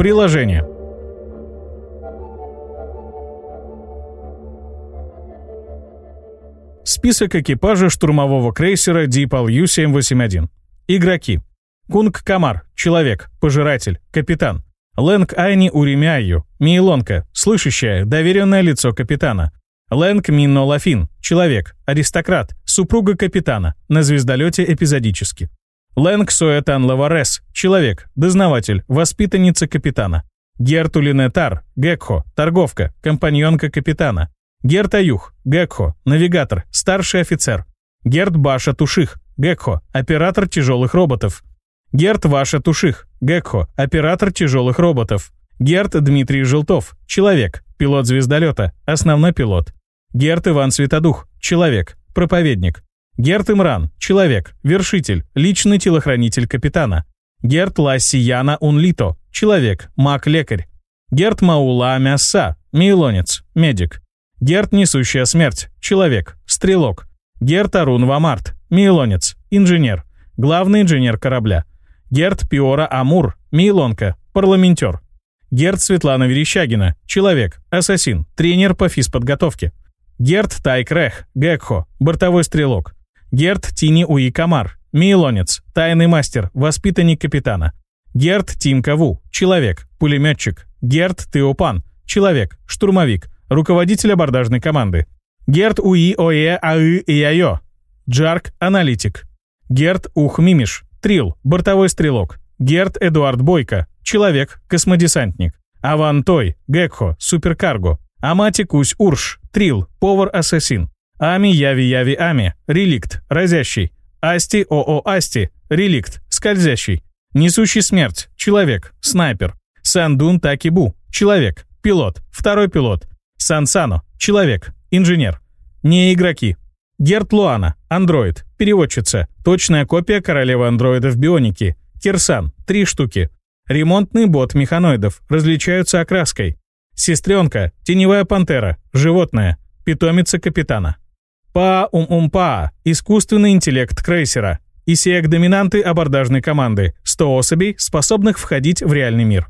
Приложение. Список экипажа штурмового крейсера Дипал Ю-781. Игроки. Кунг Камар, человек, пожиратель, капитан. Лэнг Айни Уремяю, Мейлонка, слышащая, доверенное лицо капитана. Лэнг Минно Лафин, человек, аристократ, супруга капитана, на звездолете эпизодически. Лэнг Соэтан Лаварес, человек, дознаватель, воспитанница капитана. Герту Линетар, Гекхо, торговка, компаньонка капитана. Герт Аюх, Гекхо, навигатор, старший офицер. Герт Баша Туших, Гекхо, оператор тяжелых роботов. Герт Ваша Туших, Гекхо, оператор тяжелых роботов. Герт Дмитрий Желтов, человек, пилот звездолета, основной пилот. Герт Иван Светодух, человек, проповедник. Герт Имран, человек, вершитель, личный телохранитель капитана. Герт Ласси Яна Унлито, человек, маг-лекарь. Герт Маула Мяса, мейлонец, медик. Герт Несущая Смерть, человек, стрелок. Герт Арун Вамарт, мейлонец, инженер, главный инженер корабля. Герт Пиора Амур, мейлонка, парламентер. Герт Светлана Верещагина, человек, ассасин, тренер по физподготовке. Герт Тайкрех, Гекхо, бортовой стрелок. Герт Тини Уи Камар, мейлонец, тайный мастер, воспитанник капитана. Герт Тим Каву, человек, пулеметчик. Герт Теопан, человек, штурмовик, руководитель абордажной команды. Герт Уи Ое Аы Яйо, Джарк, аналитик. Герт Ух Мимиш, Трил, бортовой стрелок. Герт Эдуард Бойко, человек, космодесантник. Аван Той, Гекхо, суперкарго. Амати Кусь Урш, Трил, повар-ассасин. Ами Яви Яви Ами, реликт, разящий. Асти ОО Асти, реликт, скользящий. Несущий смерть, человек, снайпер. Сандун Такибу, человек, пилот, второй пилот. Сансано, человек, инженер. Не игроки. Герт Луана, андроид, переводчица, точная копия королевы андроидов бионики. Кирсан, три штуки. Ремонтный бот механоидов, различаются окраской. Сестренка, теневая пантера, животное, питомица капитана. Па-ум-ум-па, искусственный интеллект крейсера. Исеек-доминанты абордажной команды, 100 особей, способных входить в реальный мир.